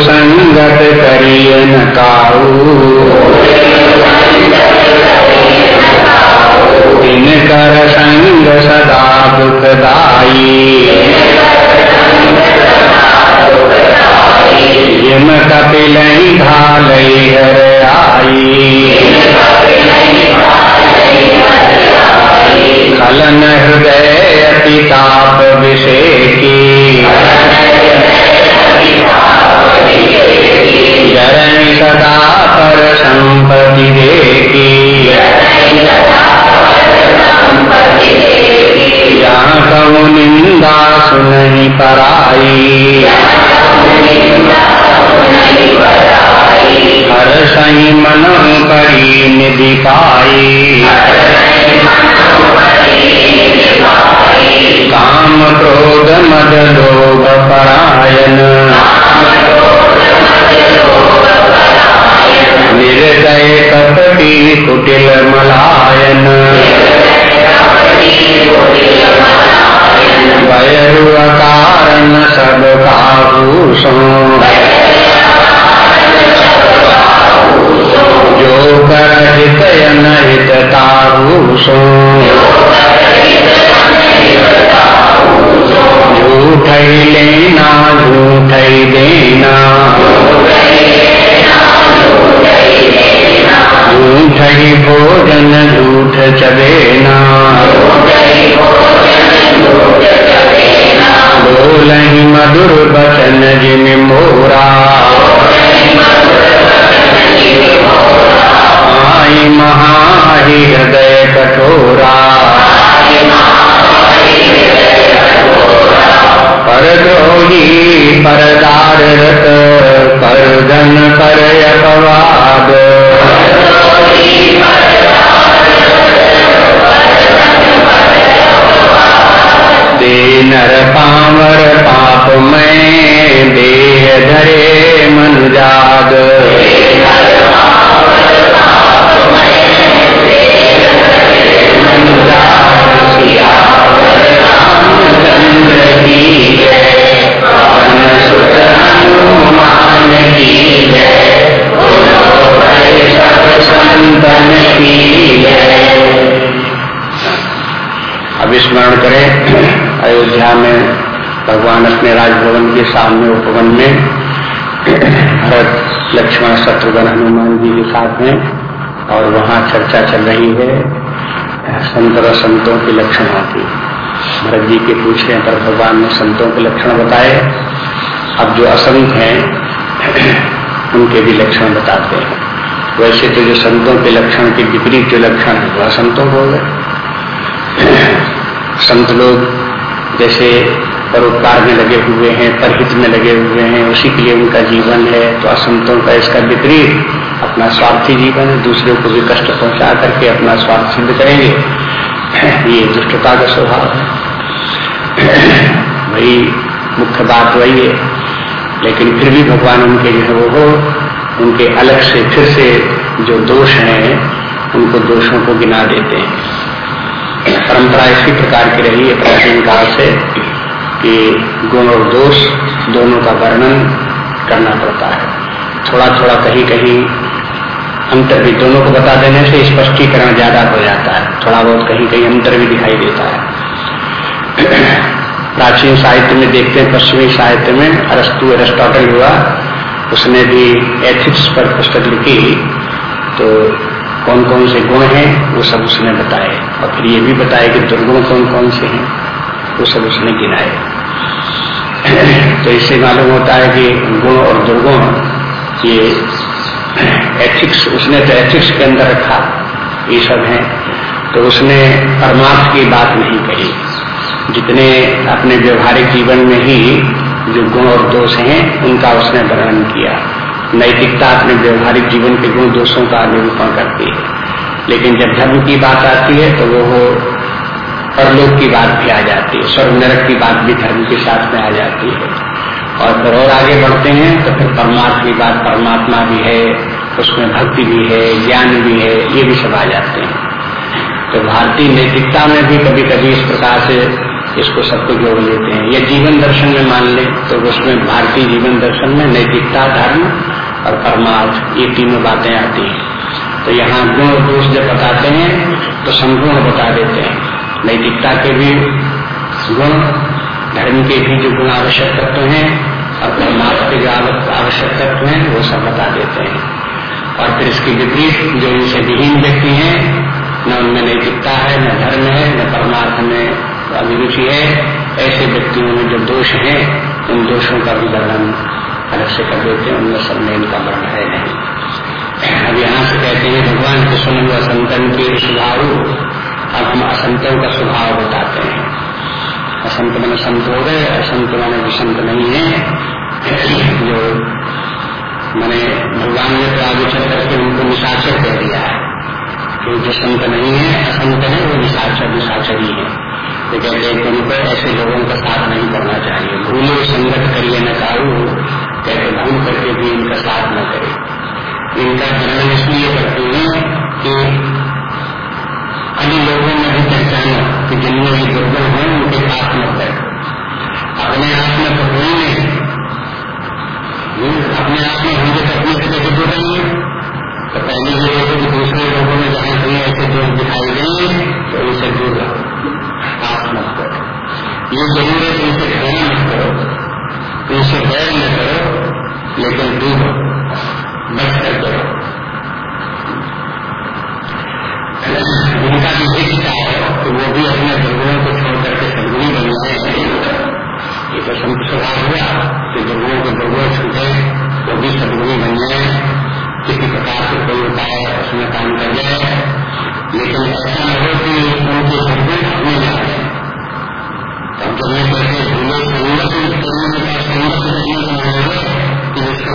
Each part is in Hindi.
संगत करिय न कर संग सदा दुखदाई कपिल ढाल हर आई खलन हृदय अति ताप जरण सदा पर संपत्ति देखी जहाँ कहूँ निंदा सुनही पराई। हर सही मन करी निधि पाई। काम क्रोध मद लोभ परायण। परदार कर और संतों के लक्षणों की भरत जी के पूछने पर भगवान ने संतों के लक्षण बताए। अब जो असंत हैं, उनके भी लक्षण बताते हैं। वैसे तो जो संतों के लक्षण के विपरीत जो लक्षण है, वह संतों को गए। संत लोग जैसे परोपकार में लगे हुए हैं, परहित में लगे हुए हैं, उसी के लिए उनका जीवन है। तो असंतों का इसका विपरीत अपना स्वार्थी जीवन है। दूसरे को भी कष्ट पहुँचा करके अपना स्वार्थ सिद्ध करेंगे। ये दुष्टता का स्वभाव है। वही मुख्य बात वही है। लेकिन फिर भी भगवान उनके जो है वो उनके अलग से फिर से जो दोष हैं, उनको दोषों को गिना देते हैं। परंपरा इसी प्रकार की रही है प्राचीन काल से कि गुण और दोष दोनों का वर्णन करना पड़ता है। थोड़ा थोड़ा कहीं कहीं अंतर भी दोनों को बता देने से स्पष्टीकरण ज़्यादा हो जाता है। थोड़ा बहुत कहीं कहीं अंतर भी दिखाई देता है। प्राचीन साहित्य में देखते हैं, पश्चिमी साहित्य में अरस्तु एरिस्टोटल हुआ, उसने भी एथिक्स पर पुस्तक लिखी। तो कौन कौन से गुण हैं, वो सब उसने बताए। और फिर ये भी बताया कि दुर्गुण कौन कौन से हैं, वो सब उसने गिनाए। तो इससे मालूम होता है कि गुण और दुर्गुण, ये एथिक्स उसने तो एथिक्स के अंदर रखा, ये सब है। तो उसने परमार्थ की बात नहीं कही। जितने अपने व्यवहारिक जीवन में ही जो गुण और दोष हैं, उनका उसने वर्णन किया। नैतिकता अपने व्यवहारिक जीवन के गुण दोषों का निरूपण करती है। लेकिन जब धर्म की बात आती है तो वो परलोक की बात भी आ जाती है। स्वर्ग नरक की बात भी धर्म के साथ में आ जाती है। और फिर और आगे बढ़ते हैं तो फिर परमात्मा की बात, परमात्मा भी है। उसमें भक्ति भी है, ज्ञान भी है, ये भी सब आ जाते हैं। तो भारतीय नैतिकता में भी कभी कभी इस प्रकार से इसको सबको जोड़ लेते हैं। या जीवन दर्शन में मान ले तो उसमें भारतीय जीवन दर्शन में नैतिकता, धर्म और परमार्थ, ये तीनों बातें आती हैं। तो यहाँ गुण दोष जब बताते हैं तो संपूर्ण बता देते हैं। नैतिकता के भी गुण, धर्म के भी जो गुण आवश्यक तत्व हैं और परमात्मा के जो आवश्यक तत्व हैं, वो सब बता देते हैं। और फिर इसके विपरीत जो इनसे विहीन व्यक्ति हैं, न उनमें नैतिकता है, न धर्म है, न परमार्थ में अभिरुचि है, ऐसे व्यक्तियों में जो दोष हैं, उन दोषों का भी वर्णन अलग से कर देते हैं, उनमें सब में इनका वर्ण है नहीं। अब यहाँ से कहते हैं, भगवान के सुन असंतन के स्वभाव, अब हम असंतों का स्वभाव बताते हैं। असंत मन संत हो गए असंत मन विसंत नहीं है, जो मैंने भगवान ने तो आगे चल करके उनको निशाचर कह दिया है। कि जो संत नहीं है, असंत है, वो निशाचर निशाचर ही। है तो कहते हैं उनको ऐसे लोगों का साथ नहीं करना चाहिए। भूलो, संगत करिए, न कारू कहते भूल करके भी इनका साथ न करे। इनका वर्णन इसलिए करते हैं कि अन्य लोगों ने भी पहचाना कि जिनमें ये दुर्बल है, उनके साथ मत है अपने आप में तो कोई नहीं अपने आप में हम जब अपने से कैसे जुड़ रही तो पहले ये है कि दूसरे लोगों में जहाँ कहीं ऐसे दोष दिखाई देंगे तो उनसे दूर रहो पास मत करो। ये ज़रूर है कि उनसे घृणा मत करो। उनसे बैर न करो, लेकिन दूर रहो। बचकर करो। उनका भी इच्छा है कि वो भी अपने दुर्गुणों को छोड़ करके सदगुणी बन जाए। ये तो स्वभाव हुआ कि दुर्गुणों को दुर्गुण छूटे वो भी सदगुणी बन जाए किसी प्रकार से कोई उपाय उसमें काम कर जाए लेकिन ऐसा हो कि उनके सदगुण अपने जाए तब जब मैं कहते भूले संगत करने का संगत करने का कि उसके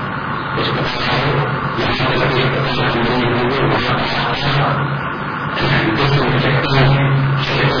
इस प्रकार है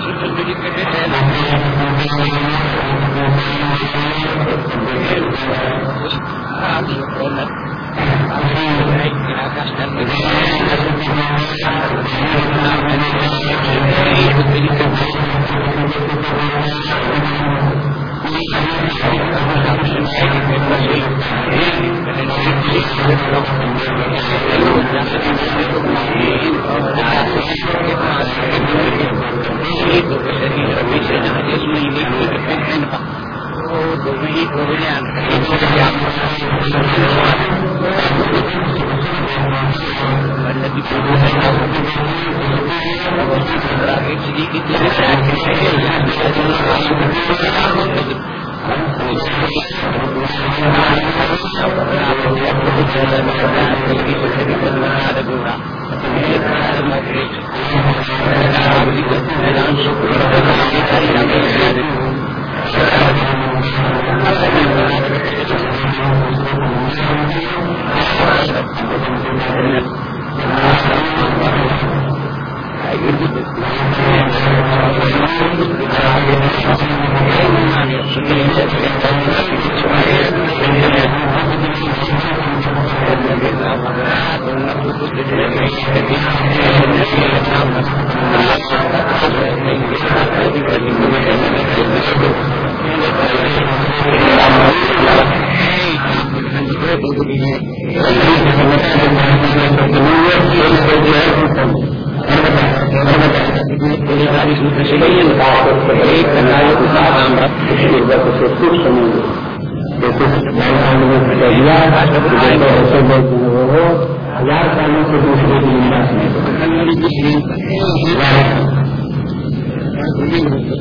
जी के बेटे हैं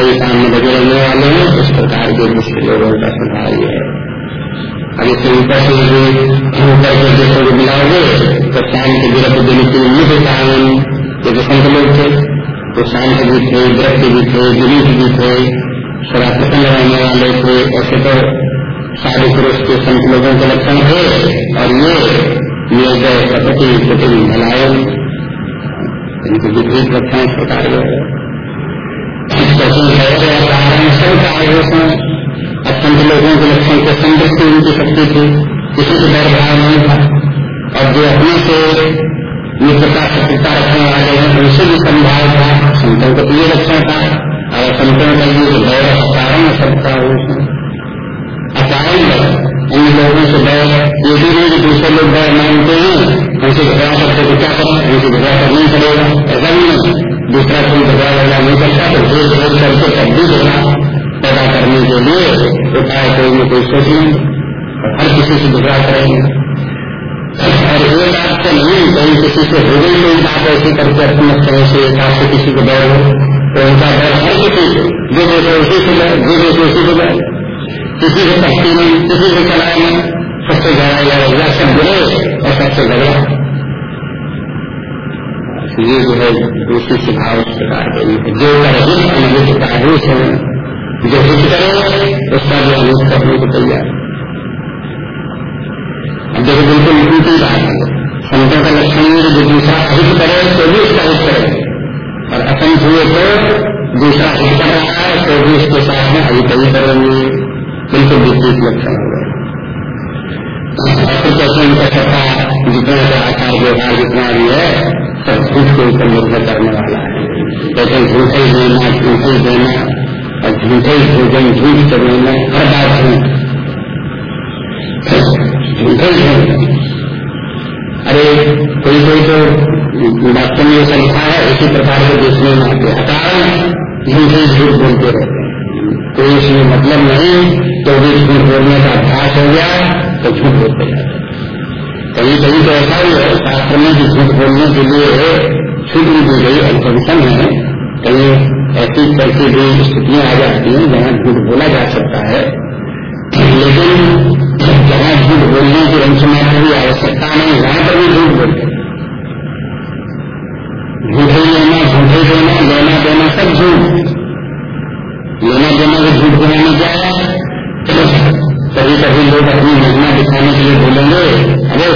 ही काम में लगे रहने वाले हैं, इस प्रकार के दुष्ट लोगों का स्वभाव है। अगर इससे ऊपर से ऊपर के देखो जो मिलाओगे तो शाम के विरत देने के लिए मुझे कारण ये जो संत लोग थे तो शांत भी थे, व्रत भी थे जुलूस भी थे थोड़ा प्रसन्न रहने वाले थे, ऐसे तो साधु पुरुष के संत लोगों के लक्षण थे, और ये ये गए प्रकृति कुटिल भलायन, इनके विपरीत लक्षण इस प्रकार अत्यंत लोगों के लक्षण के संतुष्टि उनकी शक्ति थी किसी को डर भाव नहीं था और जो अपने से मित्रता शत्रुता रखने वाले हैं उनसे भी संभाव था संतों का तो ये लक्षण था और संतों का ये गौरव कारण सबका उसमें अचारण इन लोगों से डर ये भी नहीं कि दूसरे लोग डर मानते हैं उनसे झगड़ा करते तो क्या करें उनसे झगड़ा करना ही पड़ेगा ऐसा भी नहीं दूसरा कोई झगड़ा वगड़ा नहीं करता तो धीरे धीरे करके तब भी झगड़ा पैदा करने के लिए उपाय कोई न कोई सोच और हर किसी से झगड़ा करेंगे और ये बात तो नहीं, कहीं किसी से हो गई कोई बात ऐसी करके अपने तरह से एक से किसी को डर हो तो उनका डर हर किसी से, जो देखो उसी से डर, जो देखो उसी को डर। किसी को शक्ति नहीं, किसी को चलाए नहीं, सबसे ज़्यादा या सब बुरे और सबसे झगड़ा। ये जो है दूसरी स्वभाव इस प्रकार के जो करे अनुभूत प्रारूप है जो हित करे, उसका जो अनुभ करने को तैयार अब देखो बिल्कुल बात है। संतों का लक्षण है जो दूसरा हित करे तो भी उसका हित करे। और असंत हुए तो दूसरा हित कर रहा है तो भी उसके साथ में अभी कभी करेंगे बिल्कुल विपरीत लक्षण हो गए। कैसे उनका सत्ता जितना आचार व्यवहार जितना भी है सब झूठ के ऊपर निर्भर करने वाला है। जैसे झूठे देना झूठे देना और झूठे भोजन झूठ चलेना हर बात झूठ झूठे अरे, कोई कोई तो वास्तव में ऐसा लिखा है, इसी प्रकार के देखने में आते अकारण झूठे झूठ बोलते रहते कोई इसमें मतलब नहीं तो भी झूठ बोलने का अभ्यास हो गया तो झूठ बोलते जाते कहीं कभी तो ऐसा ही है, शास्त्र में भी झूठ बोलने के लिए छूट दी गई अल्पविषम है कहीं ऐसी कैसी भी स्थितियाँ आ जाती हैं जहाँ झूठ बोला जा सकता है। लेकिन जहाँ झूठ बोलने की मात्र भी आवश्यकता नहीं, वहाँ पर भी झूठ बोलते झूठे लेना, झूठे देना, लेना देना सब झूठ। लेना देना को झूठ बनाने क्या है? कभी कभी लोग अपनी महिमा दिखाने के लिए बोलेंगे। अरे,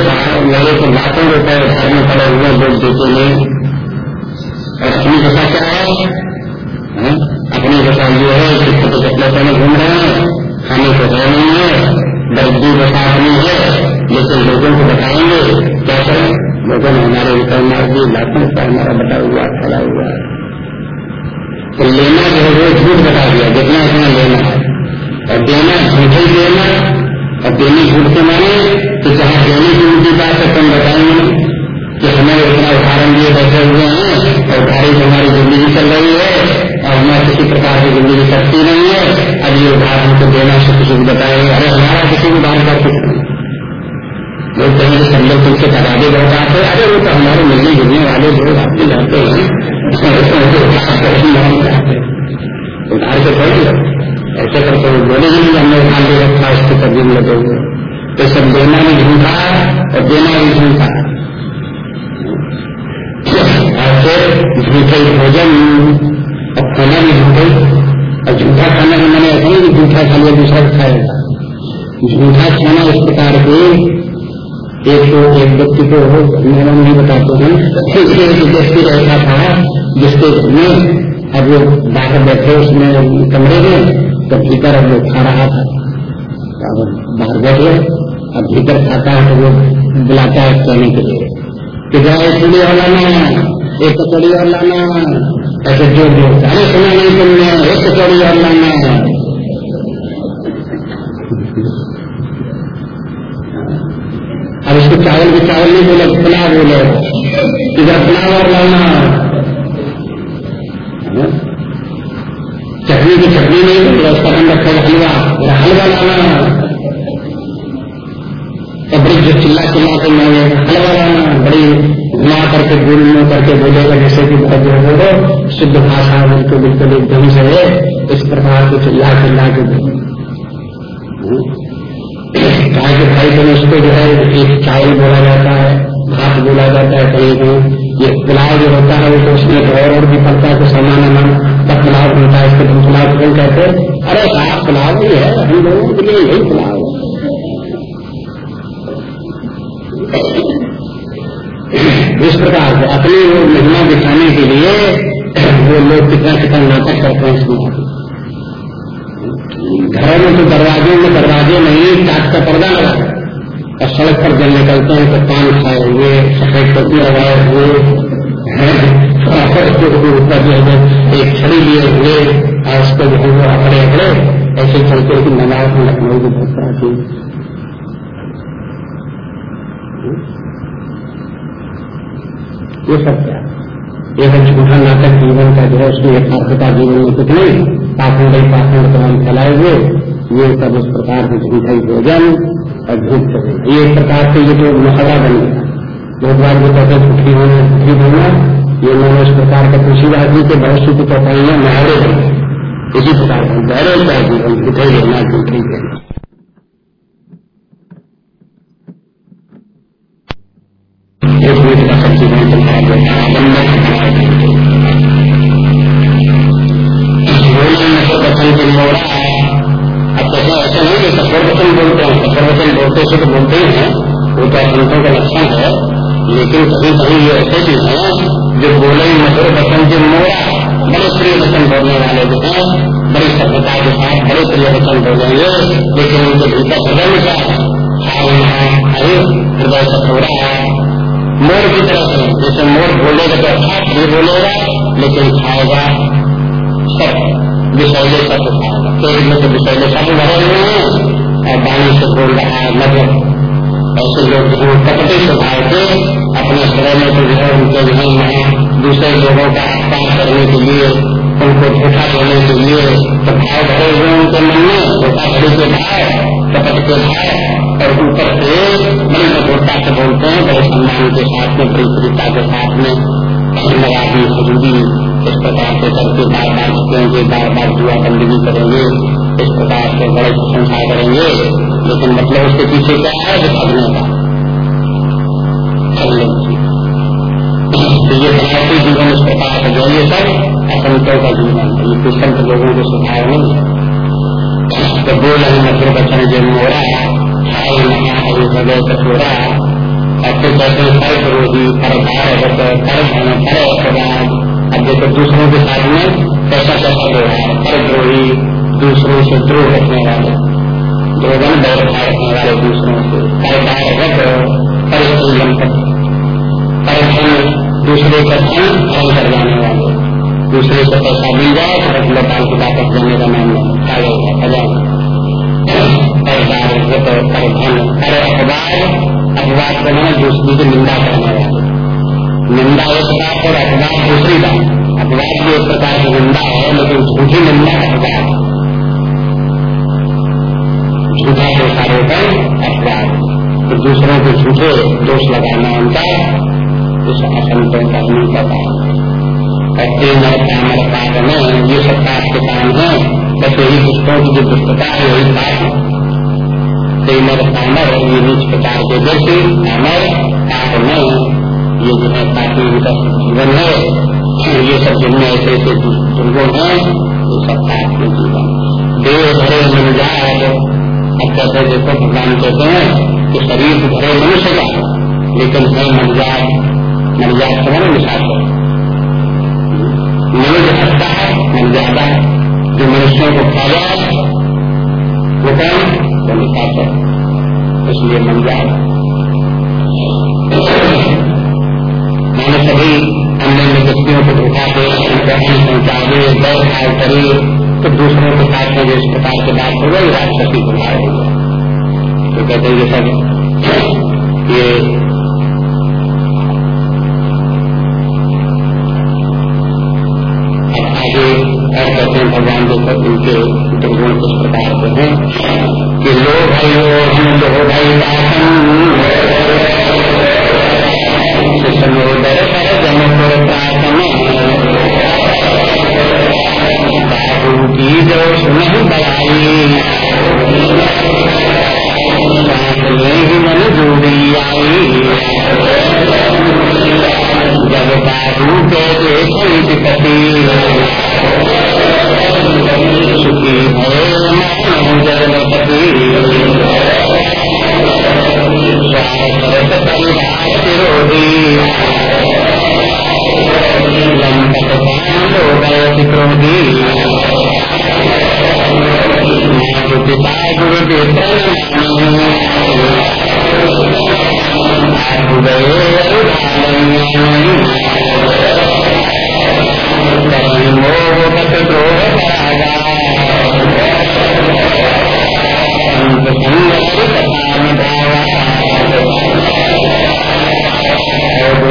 मेरे को लाखों रुपए घर में पड़े हुए लोग देते नहीं। अपनी दशा क्या है? अपनी दशा ये है कि छोटे कपड़े पहने घूम रहे हैं। खाने को रहे नहीं है दर्दी दशा अपनी है। लेकिन लोगों को बताएँगे, क्या करें? लोगों ने हमारे रुपये मार दिए लाखों रुपये हमारा बटा हुआ, खड़ा हुआ। है तो लेना जो है वो झूठ बता दिया, जितना इतना लेना है। और देना झूठे देना और देने झूठ के माने तो जहाँ देने की उनकी बात है तुम बताएँगे। कि हमें इतना उदाहरण दिए बैठे हुए हैं, और उधारी से हमारी ज़िंदगी चल रही है, और हमें किसी प्रकार की ज़िंदगी चलती नहीं है। अब ये उधार हमको देना से किसी को बताएँगे। अरे हमारा किसी को उधार का कुछ लोग कहेंगे लोग तुमसे तगादे बढ़ाते अरे वो तो हमारे मिलने जुलने वाले लोग आपके जाते हैं। उधार के थोड़ी ऐसे करके वो बोले ही नहीं हमने उठा दे रखा उसके तर्जुम लगे हुए तो सब देना भी झूठा और देना भी झूठा और फिर झूठे भोजन और खाना भी झूठे, और झूठा खाना भी मैंने ऐसा नहीं झूठा खा लिया, दूसरा खाएगा झूठा खाना इस प्रकार के, एक तो एक व्यक्ति को मैंने नहीं बताते हैं। एक व्यक्ति रहता था जिसके घर में, अब वो बाहर बैठे उसमें कमरे में तो भीतर अब वो खा रहा था। अब बाहर बैठे, अब भीतर खाता है तो वो बुलाता है कहने के लिए। कि जाए चूड़ी और लाना, एक कचौड़ी और लाना, ऐसे ज़ोर ज़ोर अरे सुना नहीं तुमने, एक कचौड़ी और लाना अब इसको चावल भी चावल नहीं बोले पुलाव बोले। इधर पुलाव और लाना। चटनी की चटनी नहीं तो उसका नाम रखेगा हलवा। मेरा हलवा लाना और बड़ी जो चिल्ला चिल्ला के मैं हलवा लाना, बड़ी घुमा करके, गुल में करके बोलेगा जैसे कि बहुत जो बोलो शुद्ध भाषा बिल्कुल बिल्कुल एकदम से है, इस प्रकार के चिल्ला चिल्ला के कहा कि भाई तुम उसको जो है, एक चावल बोला जाता है, भात बोला जाता है, कहीं कहीं ये पुलाव जो होता है, वो तो उसमें और और भी पड़ता है तो सामान अमान तब पुलाव बनता है इसको तुम पुलाव क्यों कहते अरे साफ़ पुलाव ही है, हम लोगों के लिए यही पुलाव इस प्रकार से अपनी वो महिमा दिखाने के लिए वो लोग कितना कितना नाटक करते हैं इसमें। घरों में तो दरवाजे में दरवाजे नहीं काट का पर्दा लगा और सड़क पर जब निकलते हैं तो पान खाए हुए, सफ़ेद टोपी लगाए हुए ऊपर जो है एक छड़ी लिए हुए और उसको जो है वो अकड़े अकड़े ऐसे चलते कि नमाज़ में लखनऊ की बहुत प्राचीन ये सब क्या ये सब झूठा नाटक जीवन का जो है उसमें यथार्थता जीवन में कुछ नहीं पाखंड पाखंड तमाम फैलाए हुए ये सब उस प्रकार के झूठा भोजन और झूठ चले ये एक प्रकार से ये जो मसला बन गया, बहुत बार वो कहते झूठी होना झूठी होना ये मैंने इस प्रकार का खुशी आदमी के बहुत सी चौपाइयाँ महावरे बन गए इसी प्रकार का गहरे का जीवन के अब तो ऐसा नहीं बोलते हैं बोलते तो बोलते ही हैं। वो तो संतों का लक्षण है, लेकिन कभी कभी ये ऐसे भी हैं जो बोले मधुर वचन के मोड़ा बड़े प्रिय वचन बोलने वाले जो हैं, बड़ी सभ्यता के साथ बड़े प्रिय वचन बोलेंगे लेकिन उनके भीतर हृदय में क्या है हृदय कठोरा मोर की तरह से, जैसे मोर बोलेगा तो अच्छा ये बोलेगा, लेकिन खाएगा सब विषैले शब्द खाएगा। पेट में तो विषैले शब्द भरे हुए हैं, और बाणी से बोल रहा है मतलब ऐसे लोग जो कपटी स्वभाव के अपने हृदय में जो है उनके जो है। दूसरे लोगों का अपमान करने के लिए, उनको धोखा देने के लिए तो भाव भरे हुए उनके मन में धोखा धड़ी के भाव, कपट के भाव, और ऊपर से बड़ी मधुरता से बोलते हैं, बड़े सम्मान के साथ में, बड़ी प्रियता के साथ में। लगादी खजूरी इस प्रकार से करके बार बार झुकेंगे बार बार जुआ बंदगी करेंगे, इस प्रकार से बड़े प्रशंसा करेंगे। लेकिन मतलब उसके पीछे क्या है जो भगने का तो ये बनावटी जीवन इस प्रकार का जो ये सब असंतों का जीवन है ये संत लोगों के सुधार नहीं है। तो बोल मधुर बचन जो हो रहा है हृदय कठोरा ऐसे कहते कर विरोधी कर भारत कर धन कर अपराध अब देखो दूसरों के साथ में कैसा कैसा व्यवहार कर द्रोही दूसरों से द्रोह रखने वाले द्रोगन व्यवहार रखने वाले दूसरों से। कर भारत कर धन दूसरे का धन धन कर जाने वाले। दूसरे से पैसा मिल जाए तो रख लोपाल की वापस देने का नाम जाएगा खजाना अखबार अखबार को दूसरी की निंदा करने वाले। निंदा एक बात और अखबार दूसरी बात। अखबार भी एक प्रकार की निंदा है, लेकिन झूठी निंदा अखबार झूठा दोषारोपण अखबार तो दूसरों को झूठे दोष लगाना उनका इस असंतों का नहीं पता और तीन और पाप में ये सब पाप के काम है बस यही दुष्टों की जो दुष्टता है वही पाप है तेमर कामर ये नीच प्रकार के व्यक्ति कामर पाप में ये जो है पापी उनका जीवन है ये सब जिनमें ऐसे ऐसे दुर्गुण है ये सब पाप के जीवन देव भरे मन जाए अब कहते देखो भगवान कहते हैं कि शरीर तो भरे मनुष्य का लेकिन है मनजात मनजात समझ मुसाफिर मनुष्य हटता है, मन ज़्यादा जो मनुष्यों को खा जाए वो कौन? को निकाल इसलिए बन जाए मैंने सभी अन्य व्यक्तियों को धोखा दे हम पहुंचावे दौड़ भाव करे तो दूसरों के साथ में जो इस प्रकार की बात हो गई राजपति बुलाए हो गया तो कहते हैं ये ये लो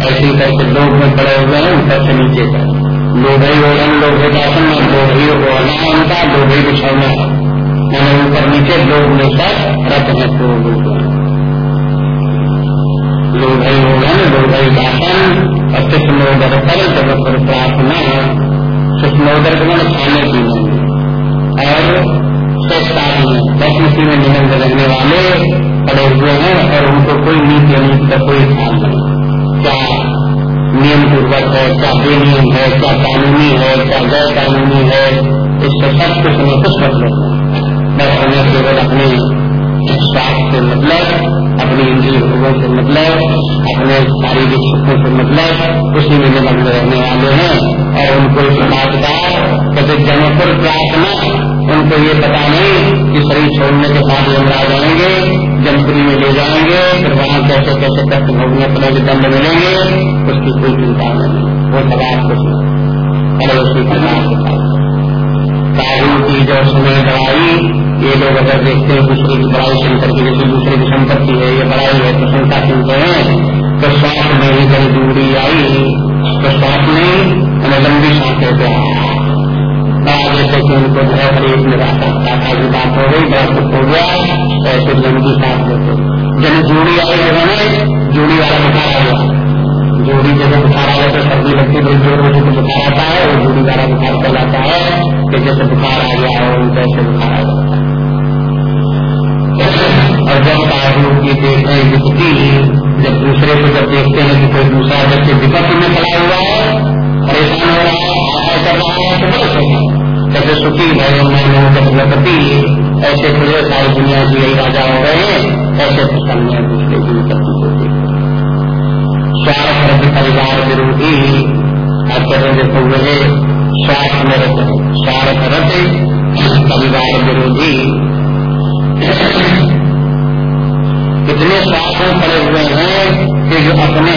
ऐसे ही करके लोग में पड़े हुए हैं, ऊपर से नीचे तक। लोभई ओढ़न लोभे दासन में लोभी ओढ़ना है उनका लोभई बिछौना है। मैंने ऊपर नीचे लोग में सब रथ है। लोभई ओढ़न लोभई दासन और सुष्मोदर फल जब पर प्रार्थना सुष्मोदर के मैंने खाने पीने और स्वच्छता में निबंध लगने वाले पड़े हुए हैं, और उनको कोई नीति अनीति का कोई ख्याल नहीं। क्या नियम पूर्वक है, क्या बेनियम है, क्या कानूनी है, क्या गैर कानूनी है इससे सब कुछ हमें कुछ मतलब बस हमें केवल अपने स्वास्थ्य से मतलब अपने इंद्रिय भोगों से मतलब अपने शारीरिक सुखों से मतलब उसी में निबंध रहने वाले हैं। और उनको इस बात का कहते जनपुर प्रार्थना, उनको ये पता नहीं कि शरीर छोड़ने के बाद यमराज आएँगे जमपुरी में ले जाएँगे, फिर वहाँ कैसे कैसे कष्ट भोगने पड़ेंगे दंड मिलेंगे, उसकी कोई चिंता नहीं। वो सवाल कुछ नहीं पर उसकी काबू की जो समय दवाई, ये लोग अगर देखते हैं दूसरे की बड़ाई शंकर की जैसे दूसरे की संपत्ति है, ये बड़ाई है शंका सुनते हैं तो श्वास में ही कहीं दूरी आई तो श्वास में हमें लंबी सांस लेते हैं जैसे कि उनको जो है शरीर में रास्ता की बात हो गई बड़ा सुख हो गया ऐसे लंबी सांस लेते जब जोड़ी वाले जगह में जोड़ी वाला बुखार आ गया जोड़ी जैसे बुखार आ गया तो सर्दी लगती बड़ी ज़ोर में तो बुखार आता है, और जोड़ी वाला बुखार आता है कि जैसे बुखार आ गया हो वैसे बुखार आ जाता है और जब साधु की देखते हैं विपत्ति जब दूसरे को जब देखते हैं कि कोई दूसरा व्यक्ति विपत्ति में खड़ा हुआ है हो है है जैसे सुखी भय मैं ऐसे खुले सारी दुनिया की यही राजा हो गए हैं, ऐसे प्रसन्न है दूसरे की विपत्ति को स्वार्थ परिवार विरोधी कहते देखो मुझे स्वार्थ में रहते स्वार्थ रथ परिवार विरोधी इतने स्वार्थ में पड़े हुए हैं कि जो अपने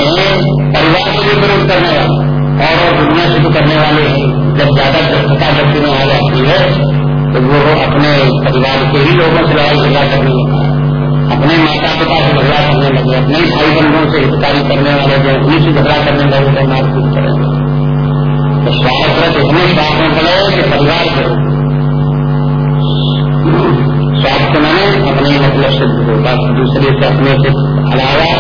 परिवार को भी विरोध करने वाले और दुनिया से भी करने वाले जब ज़्यादा दृष्टता व्यक्ति में आ जाती है तो वो अपने परिवार के ही लोगों से लड़ाई झगड़ा करने लगा अपने माता पिता से झगड़ा करने लगे, अपने भाई बंधुओं से हितकारी करने वाले जो उन्हीं से झगड़ा करने लगे तो मारपीट करेंगे तो स्वास्थ्य इतने स्वास्थ्य में पड़े कि परिवार करो स्वास्थ्य मैंने अपने मतलब सिद्ध हो बस दूसरे से अपने से अलावा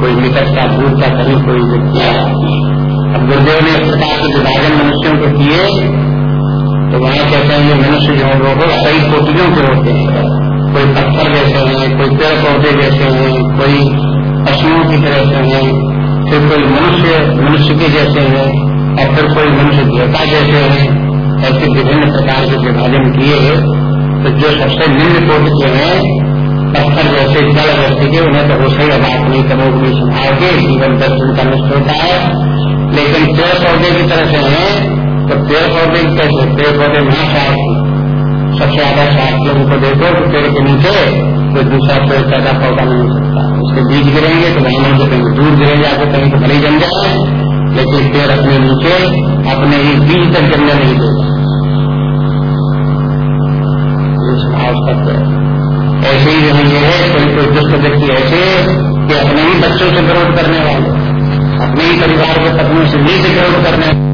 कोई निकट का दूर का कहीं कोई व्यक्ति अब गुरुदेव ने इस प्रकार के विभाजन मनुष्यों को किए तो वहाँ कहते हैं, ये मनुष्य जो है वो कई कोटियों के होते हैं। कोई पत्थर जैसे हैं, कोई पेड़ पौधे जैसे हैं, कोई पशुओं की तरह से हैं, फिर कोई मनुष्य मनुष्य के जैसे हैं, और फिर कोई मनुष्य देवता जैसे हैं, ऐसे विभिन्न प्रकार के विभाजन किए तो जो सबसे निम्न कोट के हैं, पत्थर जैसे जल व्यक्ति के, उन्हें तो ही बात नहीं तमोगनी संभाल के, जीवन दर्शन का नष्ट होता है। लेकिन पेड़ पौधे की तरह से हैं तो पेड़ पौधे की कैसे पेड़ पौधे वहाँ साफ़ सबसे ज़्यादा साफ़ लोगों को देखो तो पेड़ के नीचे कोई दूसरा पेड़ पैदा पौधा नहीं हो सकता। उसके बीज गिरेंगे तो वहाँ से कहीं दूर गिरेंगे, आगे कहीं तो भले जम जाए लेकिन पेड़ अपने नीचे, अपने ही बीज तक जमने नहीं देगा ऐसे ही नहीं है, कोई कोई दुष्ट व्यक्ति ऐसे कि अपने ही बच्चों से विरोध करने वाले। अपने ही परिवार के पत्नियों से नीचे विरोध करने